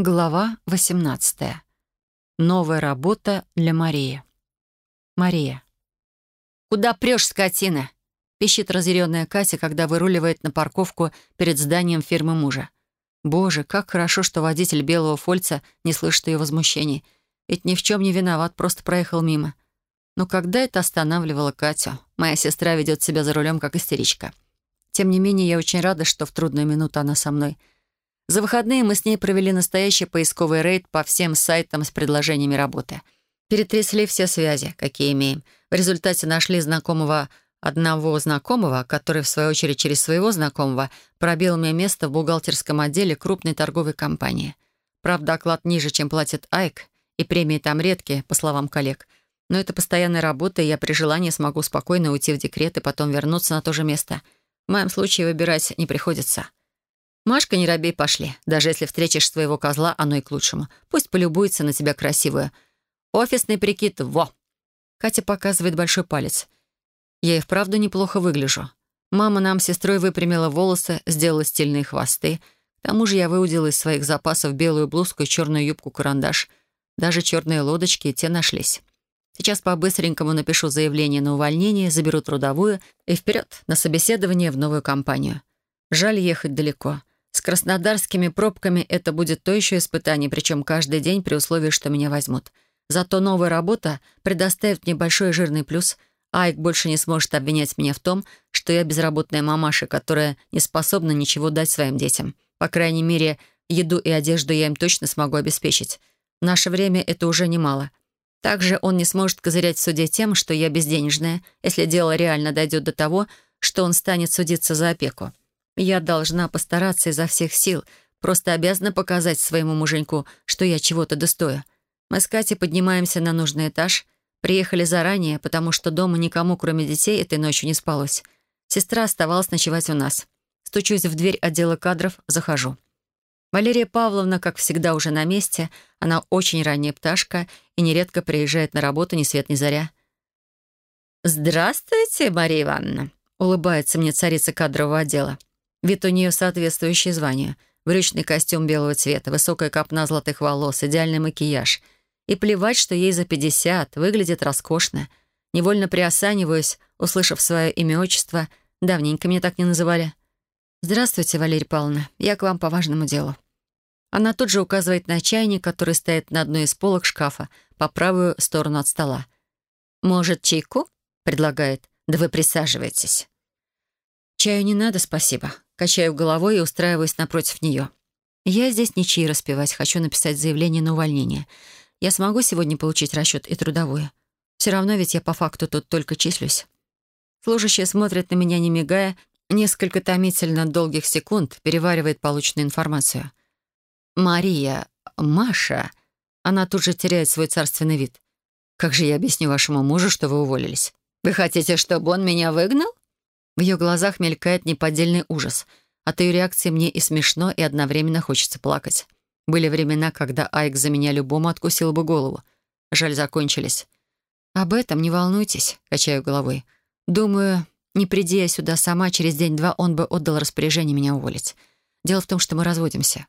Глава 18. Новая работа для Марии. Мария. «Куда прешь, скотина?» — пищит разъяренная Катя, когда выруливает на парковку перед зданием фирмы мужа. Боже, как хорошо, что водитель белого фольца не слышит ее возмущений. Ведь ни в чем не виноват, просто проехал мимо. Но когда это останавливало Катю? Моя сестра ведет себя за рулем, как истеричка. Тем не менее, я очень рада, что в трудную минуту она со мной — за выходные мы с ней провели настоящий поисковый рейд по всем сайтам с предложениями работы. Перетрясли все связи, какие имеем. В результате нашли знакомого одного знакомого, который, в свою очередь, через своего знакомого пробил мне место в бухгалтерском отделе крупной торговой компании. Правда, оклад ниже, чем платит Айк, и премии там редкие, по словам коллег. Но это постоянная работа, и я при желании смогу спокойно уйти в декрет и потом вернуться на то же место. В моем случае выбирать не приходится. «Машка, не робей, пошли. Даже если встретишь своего козла, оно и к лучшему. Пусть полюбуется на тебя красивую. Офисный прикид, во!» Катя показывает большой палец. Я и вправду неплохо выгляжу. Мама нам с сестрой выпрямила волосы, сделала стильные хвосты. К тому же я выудила из своих запасов белую блузку и черную юбку-карандаш. Даже черные лодочки и те нашлись. Сейчас по-быстренькому напишу заявление на увольнение, заберу трудовую и вперед на собеседование в новую компанию. Жаль ехать далеко. С краснодарскими пробками это будет то еще испытание, причем каждый день при условии, что меня возьмут. Зато новая работа предоставит мне большой жирный плюс. Айк больше не сможет обвинять меня в том, что я безработная мамаша, которая не способна ничего дать своим детям. По крайней мере, еду и одежду я им точно смогу обеспечить. В наше время это уже немало. Также он не сможет козырять в суде тем, что я безденежная, если дело реально дойдет до того, что он станет судиться за опеку. Я должна постараться изо всех сил, просто обязана показать своему муженьку, что я чего-то достою. Мы с Катей поднимаемся на нужный этаж, приехали заранее, потому что дома никому, кроме детей, этой ночью не спалось. Сестра оставалась ночевать у нас. Стучусь в дверь отдела кадров, захожу. Валерия Павловна, как всегда, уже на месте. Она очень ранняя пташка и нередко приезжает на работу ни свет ни заря. «Здравствуйте, Мария Ивановна», — улыбается мне царица кадрового отдела. Вид у нее соответствующее званию. Брючный костюм белого цвета, высокая копна золотых волос, идеальный макияж. И плевать, что ей за 50, выглядит роскошно. Невольно приосаниваюсь, услышав свое имя-отчество. Давненько меня так не называли. «Здравствуйте, Валерия Павловна. Я к вам по важному делу». Она тут же указывает на чайник, который стоит на одной из полок шкафа, по правую сторону от стола. «Может, чайку?» — предлагает. «Да вы присаживайтесь». «Чаю не надо, спасибо». Качаю головой и устраиваюсь напротив нее. «Я здесь не чаи распевать, хочу написать заявление на увольнение. Я смогу сегодня получить расчет и трудовую. Все равно ведь я по факту тут только числюсь». Служащая смотрит на меня, не мигая, несколько томительно долгих секунд переваривает полученную информацию. «Мария, Маша...» Она тут же теряет свой царственный вид. «Как же я объясню вашему мужу, что вы уволились? Вы хотите, чтобы он меня выгнал?» В ее глазах мелькает неподдельный ужас. От ее реакции мне и смешно, и одновременно хочется плакать. Были времена, когда Айк за меня любому откусил бы голову. Жаль, закончились. «Об этом не волнуйтесь», — качаю головой. «Думаю, не приди я сюда сама, через день-два он бы отдал распоряжение меня уволить. Дело в том, что мы разводимся».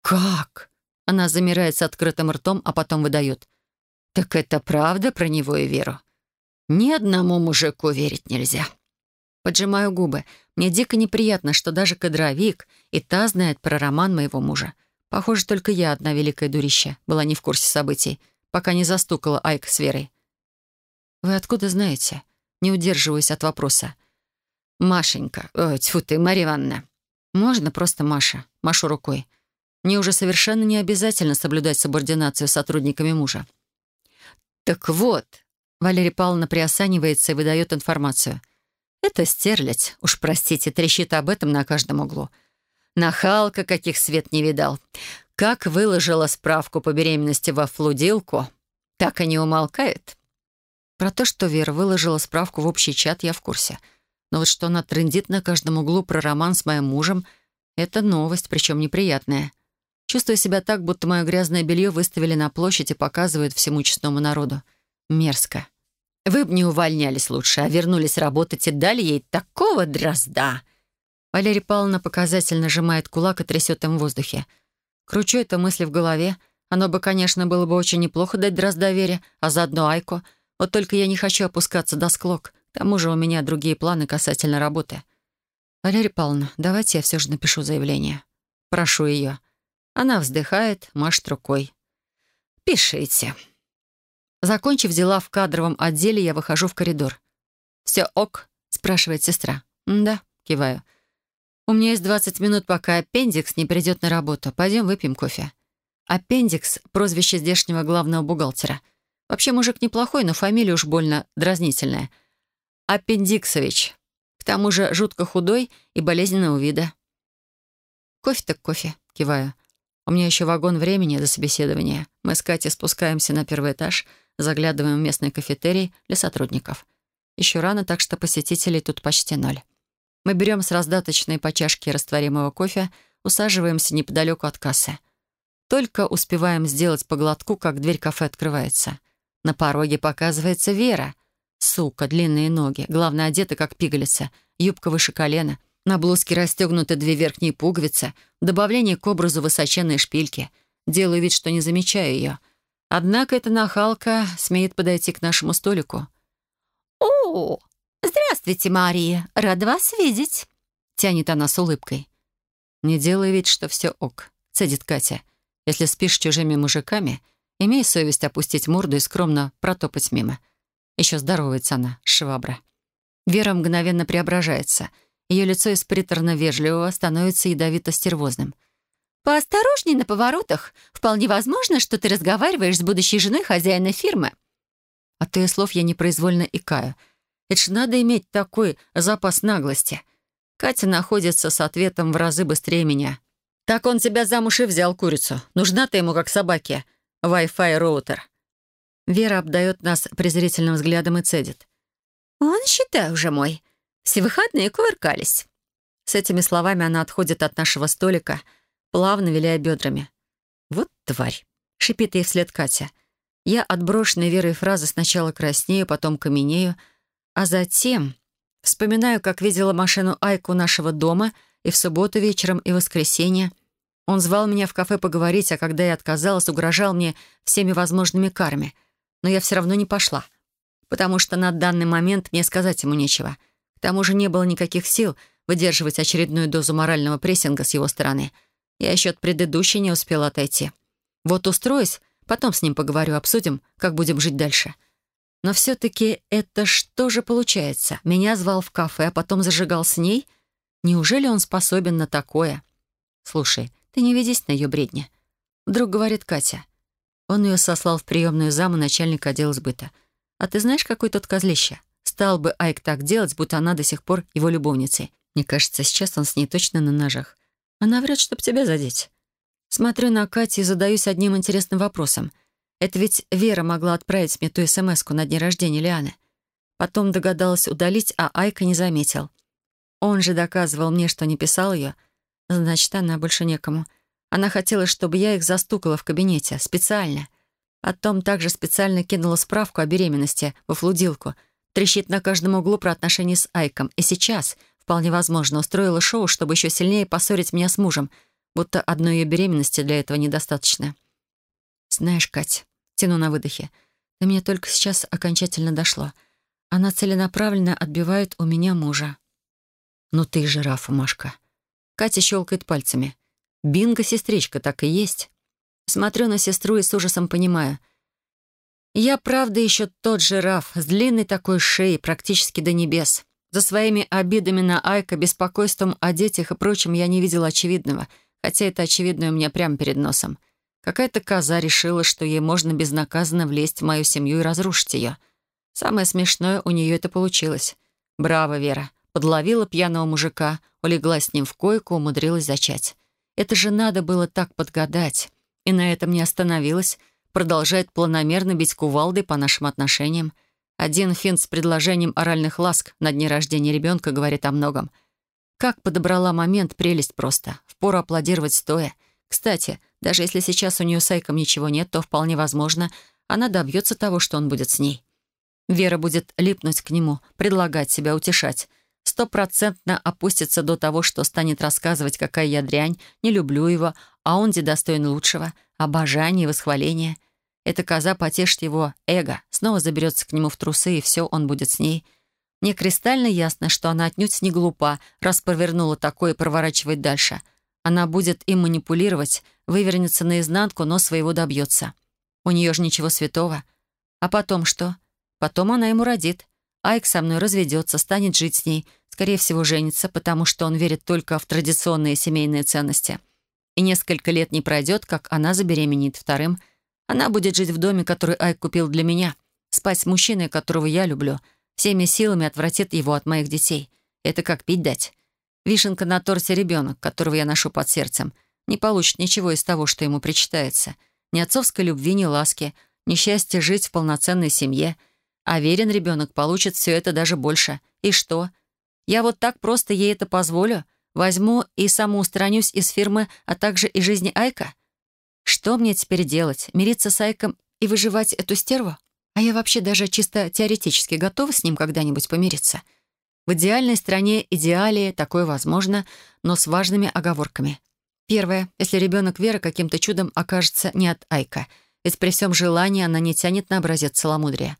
«Как?» Она замирает с открытым ртом, а потом выдает. «Так это правда про него и Веру? Ни одному мужику верить нельзя». Поджимаю губы. Мне дико неприятно, что даже кадровик и та знает про роман моего мужа. Похоже, только я, одна великая дурища, была не в курсе событий, пока не застукала Айк с Верой. «Вы откуда знаете?» Не удерживаюсь от вопроса. «Машенька, ой, тьфу ты, Марья Ивановна». «Можно просто Маша?» Машу рукой. Мне уже совершенно не обязательно соблюдать субординацию с сотрудниками мужа. «Так вот», — Валерия Павловна приосанивается и выдает информацию — это стерлядь, уж простите, трещит об этом на каждом углу. Нахалка, каких свет не видал. Как выложила справку по беременности во флудилку, так и не умолкает. Про то, что Вера выложила справку в общий чат, я в курсе. Но вот что она трендит на каждом углу про роман с моим мужем, это новость, причем неприятная. Чувствую себя так, будто мое грязное белье выставили на площадь и показывают всему честному народу. Мерзко. Вы бы не увольнялись лучше, а вернулись работать и дали ей такого дрозда». Валерия Павловна показательно сжимает кулак и трясет им в воздухе. Кручу эту мысль в голове. Оно бы, конечно, было бы очень неплохо дать дрозда Вере, а заодно Айку. Вот только я не хочу опускаться до склок. К тому же у меня другие планы касательно работы. «Валерия Павловна, давайте я все же напишу заявление. Прошу ее». Она вздыхает, машет рукой. «Пишите». Закончив дела в кадровом отделе, я выхожу в коридор. «Все ок?» — спрашивает сестра. «Да», — киваю. «У меня есть 20 минут, пока аппендикс не придет на работу. Пойдем выпьем кофе». Аппендикс — прозвище здешнего главного бухгалтера. Вообще мужик неплохой, но фамилия уж больно дразнительная. Аппендиксович. К тому же жутко худой и болезненного вида. «Кофе так кофе», — киваю. «У меня еще вагон времени до собеседования. Мы с Катей спускаемся на первый этаж, заглядываем в местный кафетерий для сотрудников. Еще рано, так что посетителей тут почти ноль. Мы берем с раздаточной по чашке растворимого кофе, усаживаемся неподалеку от кассы. Только успеваем сделать по глотку, как дверь кафе открывается. На пороге показывается Вера. Сука, длинные ноги, главное, одета как пигалица, юбка выше колена. На блузке расстегнуты две верхние пуговицы, добавление к образу высоченной шпильки. Делаю вид, что не замечаю ее. Однако эта нахалка смеет подойти к нашему столику. «О, здравствуйте, Мария. Рада вас видеть», — тянет она с улыбкой. «Не делай вид, что все ок», — цедит Катя. «Если спишь с чужими мужиками, имей совесть опустить морду и скромно протопать мимо. Еще здоровается она, швабра. Вера мгновенно преображается. Ее лицо из приторно-вежливого становится ядовито-стервозным. «Поосторожней на поворотах. Вполне возможно, что ты разговариваешь с будущей женой хозяина фирмы». От ее слов я непроизвольно икаю. Это ж надо иметь такой запас наглости. Катя находится с ответом в разы быстрее меня. «Так он тебя замуж и взял, курицу. Нужна ты ему, как собаке. Wi-Fi роутер». Вера обдает нас презрительным взглядом и цедит. «Он, считай, уже мой. Все выходные кувыркались». С этими словами она отходит от нашего столика, плавно виляя бедрами. «Вот тварь!» — шипит ей вслед Катя. Я от брошенной Верой фразы сначала краснею, потом каменею, а затем вспоминаю, как видела машину Айку нашего дома и в субботу вечером, и в воскресенье. Он звал меня в кафе поговорить, а когда я отказалась, угрожал мне всеми возможными карами — но я все равно не пошла, потому что на данный момент мне сказать ему нечего. К тому же не было никаких сил выдерживать очередную дозу морального прессинга с его стороны. Я еще от предыдущей не успела отойти. Вот устроюсь, потом с ним поговорю, обсудим, как будем жить дальше. Но все-таки это что же получается? Меня звал в кафе, а потом зажигал с ней? Неужели он способен на такое? Слушай, ты не ведись на ее бредни. Вдруг говорит Катя. Он ее сослал в приемную заму начальника отдела сбыта. А ты знаешь, какой тот козлище? Стал бы Айк так делать, будто она до сих пор его любовницей. Мне кажется, сейчас он с ней точно на ножах. Она врет, чтобы тебя задеть. Смотрю на Катю и задаюсь одним интересным вопросом. Это ведь Вера могла отправить мне ту смс на день рождения Лианы. Потом догадалась удалить, а Айка не заметил. Он же доказывал мне, что не писал ее. Значит, она больше некому. Она хотела, чтобы я их застукала в кабинете. Специально. Потом также специально кинула справку о беременности во флудилку. Трещит на каждом углу про отношения с Айком. И сейчас, вполне возможно, устроила шоу, чтобы еще сильнее поссорить меня с мужем, будто одной ее беременности для этого недостаточно. «Знаешь, Кать, тяну на выдохе, до меня только сейчас окончательно дошло. Она целенаправленно отбивает у меня мужа». «Ну ты жирафа, Машка». Катя щелкает пальцами. Бинго, сестричка, так и есть. Смотрю на сестру и с ужасом понимаю. Я, правда, еще тот же Раф, с длинной такой шеей, практически до небес. За своими обидами на Айка, беспокойством о детях и прочем я не видела очевидного, хотя это очевидное у меня прямо перед носом. Какая-то коза решила, что ей можно безнаказанно влезть в мою семью и разрушить ее. Самое смешное, у нее это получилось. Браво, Вера. Подловила пьяного мужика, улеглась с ним в койку, умудрилась зачать. Это же надо было так подгадать. И на этом не остановилась. Продолжает планомерно бить кувалдой по нашим отношениям. Один финт с предложением оральных ласк на дне рождения ребенка говорит о многом. Как подобрала момент, прелесть просто. Впору аплодировать стоя. Кстати, даже если сейчас у нее с Айком ничего нет, то вполне возможно, она добьется того, что он будет с ней. Вера будет липнуть к нему, предлагать себя утешать стопроцентно опустится до того, что станет рассказывать, какая я дрянь, не люблю его, а он где достоин лучшего, обожания и восхваления. Эта коза потешит его эго, снова заберется к нему в трусы, и все, он будет с ней. Мне кристально ясно, что она отнюдь не глупа, раз повернула такое и проворачивает дальше. Она будет им манипулировать, вывернется наизнанку, но своего добьется. У нее же ничего святого. А потом что? Потом она ему родит. Айк со мной разведется, станет жить с ней, скорее всего, женится, потому что он верит только в традиционные семейные ценности. И несколько лет не пройдет, как она забеременеет вторым. Она будет жить в доме, который Айк купил для меня, спать с мужчиной, которого я люблю, всеми силами отвратит его от моих детей. Это как пить дать. Вишенка на торте ребенок, которого я ношу под сердцем, не получит ничего из того, что ему причитается. Ни отцовской любви, ни ласки, ни счастья жить в полноценной семье. А верен ребенок получит все это даже больше. И что? Я вот так просто ей это позволю? Возьму и самоустранюсь из фирмы, а также и жизни Айка? Что мне теперь делать? Мириться с Айком и выживать эту стерву? А я вообще даже чисто теоретически готова с ним когда-нибудь помириться. В идеальной стране идеалии такое возможно, но с важными оговорками. Первое. Если ребенок Веры каким-то чудом окажется не от Айка, ведь при всем желании она не тянет на образец целомудрия.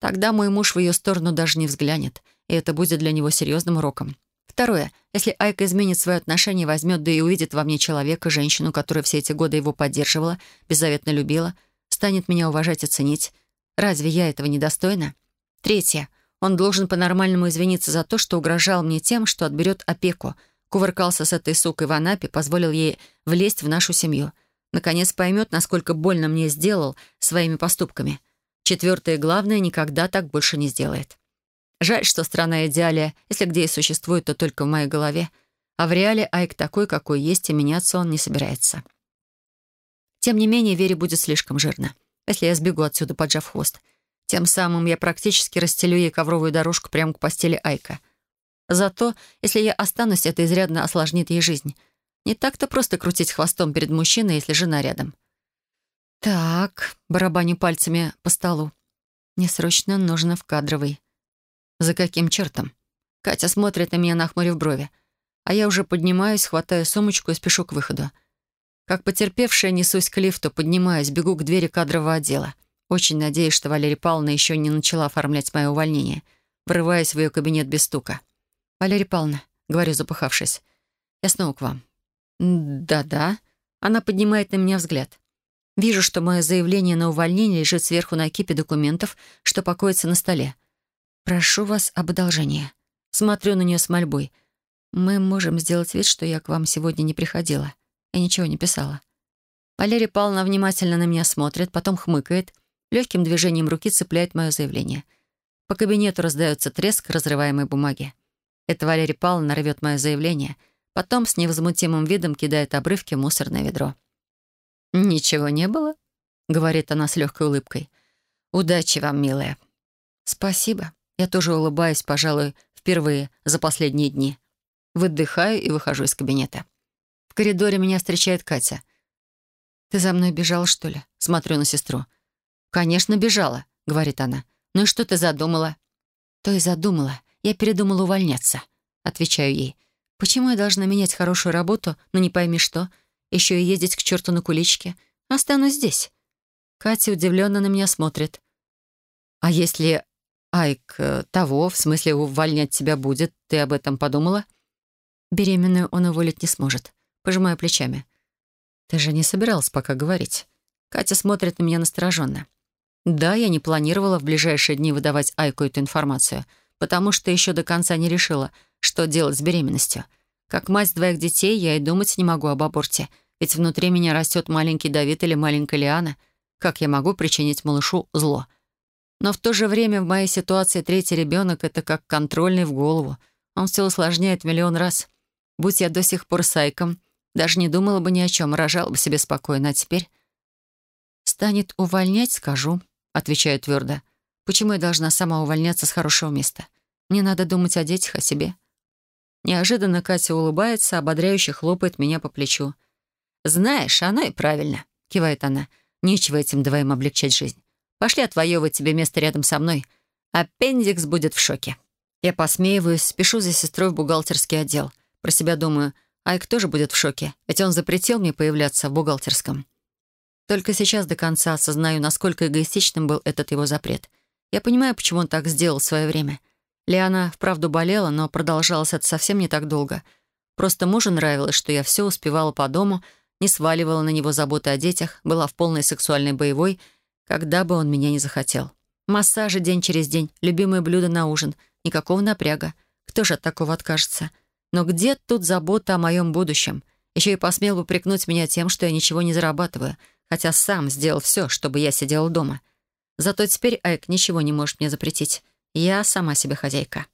Тогда мой муж в ее сторону даже не взглянет, и это будет для него серьезным уроком. Второе. Если Айка изменит свое отношение, возьмет, да и увидит во мне человека, женщину, которая все эти годы его поддерживала, беззаветно любила, станет меня уважать и ценить, разве я этого недостойна? Третье. Он должен по-нормальному извиниться за то, что угрожал мне тем, что отберет опеку, кувыркался с этой сукой в Анапе, позволил ей влезть в нашу семью. Наконец поймет, насколько больно мне сделал своими поступками. Четвертое главное, никогда так больше не сделает. Жаль, что страна идеалия, если где и существует, то только в моей голове. А в реале Айк такой, какой есть, и меняться он не собирается. Тем не менее, Вере будет слишком жирно, если я сбегу отсюда, поджав хвост. Тем самым я практически расстелю ей ковровую дорожку прямо к постели Айка. Зато, если я останусь, это изрядно осложнит ей жизнь. Не так-то просто крутить хвостом перед мужчиной, если жена рядом. Так, барабаню пальцами по столу. Мне срочно нужно в кадровый. За каким чертом? Катя смотрит на меня, нахмурив брови. А я уже поднимаюсь, хватаю сумочку и спешу к выходу. Как потерпевшая, несусь к лифту, поднимаюсь, бегу к двери кадрового отдела. Очень надеюсь, что Валерия Павловна еще не начала оформлять мое увольнение. Врываясь в ее кабинет без стука. «Валерия Павловна», — говорю, запыхавшись, — «я снова к вам». «Да-да». Она поднимает на меня взгляд. Вижу, что мое заявление на увольнение лежит сверху на кипе документов, что покоится на столе. «Прошу вас об одолжении». Смотрю на нее с мольбой. «Мы можем сделать вид, что я к вам сегодня не приходила и ничего не писала». Валерия Павловна внимательно на меня смотрит, потом хмыкает легким движением руки цепляет мое заявление. По кабинету раздается треск разрываемой бумаги. Это Валерий Павловна рвет мое заявление, потом с невозмутимым видом кидает обрывки в мусорное ведро. «Ничего не было?» — говорит она с легкой улыбкой. «Удачи вам, милая». «Спасибо». Я тоже улыбаюсь, пожалуй, впервые за последние дни. Выдыхаю и выхожу из кабинета. В коридоре меня встречает Катя. «Ты за мной бежал, что ли?» Смотрю на сестру. «Конечно, бежала», — говорит она. «Ну и что ты задумала?» «То и задумала. Я передумала увольняться», — отвечаю ей. «Почему я должна менять хорошую работу, но не пойми что? Еще и ездить к черту на куличке? Останусь здесь». Катя удивленно на меня смотрит. «А если Айк э, того, в смысле увольнять тебя будет, ты об этом подумала?» «Беременную он уволить не сможет». Пожимаю плечами. «Ты же не собиралась пока говорить». Катя смотрит на меня настороженно. Да, я не планировала в ближайшие дни выдавать Айку эту информацию, потому что еще до конца не решила, что делать с беременностью. Как мать двоих детей, я и думать не могу об аборте, ведь внутри меня растет маленький Давид или маленькая Лиана. Как я могу причинить малышу зло? Но в то же время в моей ситуации третий ребенок — это как контрольный в голову. Он все усложняет миллион раз. Будь я до сих пор с Айком, даже не думала бы ни о чем, рожала бы себе спокойно, а теперь... Станет увольнять, скажу. — отвечаю твердо. «Почему я должна сама увольняться с хорошего места? Мне надо думать о детях, о себе». Неожиданно Катя улыбается, ободряюще хлопает меня по плечу. «Знаешь, оно и правильно», — кивает она. «Нечего этим двоим облегчать жизнь. Пошли отвоевывать тебе место рядом со мной. Аппендикс будет в шоке». Я посмеиваюсь, спешу за сестрой в бухгалтерский отдел. Про себя думаю, Айк тоже будет в шоке, ведь он запретил мне появляться в бухгалтерском. Только сейчас до конца осознаю, насколько эгоистичным был этот его запрет. Я понимаю, почему он так сделал в свое время. Лиана вправду болела, но продолжалось это совсем не так долго. Просто мужу нравилось, что я все успевала по дому, не сваливала на него заботы о детях, была в полной сексуальной боевой, когда бы он меня не захотел. Массажи день через день, любимые блюда на ужин, никакого напряга. Кто же от такого откажется? Но где тут забота о моем будущем? Еще и посмел бы прикнуть меня тем, что я ничего не зарабатываю, хотя сам сделал все, чтобы я сидела дома. Зато теперь Айк ничего не может мне запретить. Я сама себе хозяйка.